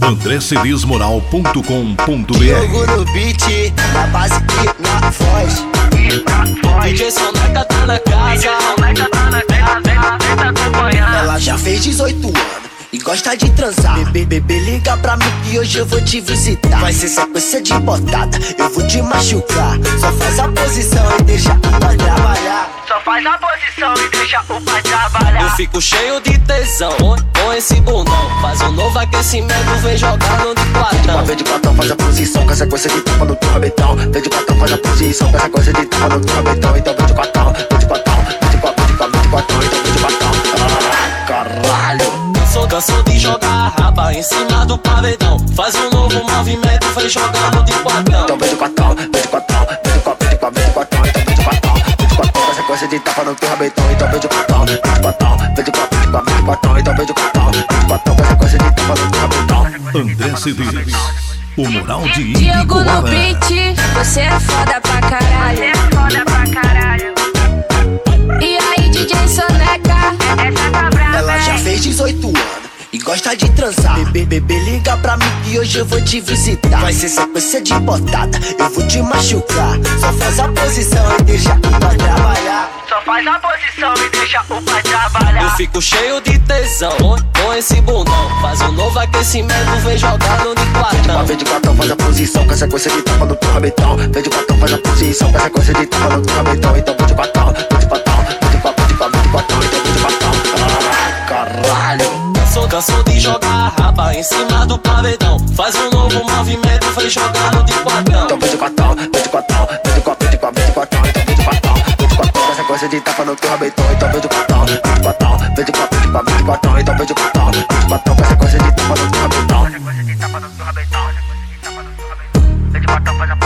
andrecedesmoral.com.br Jogo no beat, na base e na voz. DJ Soneca tá na casa. Ela já fez 18 anos e gosta de transar. Bebê, bebê, liga pra mim que hoje eu vou te visitar. Vai ser sequência de botada, eu vou te machucar. Só faz a posição e deixa o trabalhar. Só faz a posição e deixa o. fico cheio de tesão com esse bundão. Faz um novo aquecimento, vem jogando de Uma quadrão. vez de quatão, faz a posição com a sequência de tapa no teu rabetão. Vem de quatão, faz a posição com a sequência de tapa no teu rabetão. Então vem de quatão, vem de quatão, vem de quatão, vem de quatão, vem de quatão, então vem de quatão. Ah, caralho. Sou cansou de jogar a raba em cima do paredão. Faz um novo movimento, vem jogando de quadrão. Então vem de quatão, de tapa no teu rabetão. Então vem de vem de então vem de quatão, vem de a tapa no teu rabetão. André Cedeiros, o moral de Diogo no Ibicoara. beat, você é foda pra caralho. É foda pra caralho. E aí, DJ Soneca? Essa tá brava, Ela já fez 18 anos e gosta de transar. Bebê, bebê, liga pra mim que hoje eu vou te visitar. Vai ser sequência de botada, eu vou te machucar. Só faz a posição e deixa pai trabalhar. Faz a posição e deixa o pai Eu trabalhar. fico cheio de tesão com esse bundão. Faz um novo aquecimento, vem jogando de Uma quadrão. vez de quatão, faz a posição com a sequência de tapa no teu rabetão. Vem de quatão, faz a posição com a sequência de tapa no teu rabetão. Então vem de quatão, vem de quatão, vem de quatão, vem de quatão, vem de quatão, então vem de quatão. Ah, caralho. Sou cansou de jogar a raba em cima do paredão. Faz um novo movimento, vem jogando de quadrão. Sequência de tapa no teu rabetão. Então de de vem de quatão, vem de quatão, vem de quatão, então de quatão, vem de quatão, com a sequência de tapa no teu rabetão. Sequência de tapa no teu rabetão, sequência de tapa no teu rabetão. De quatão, faz a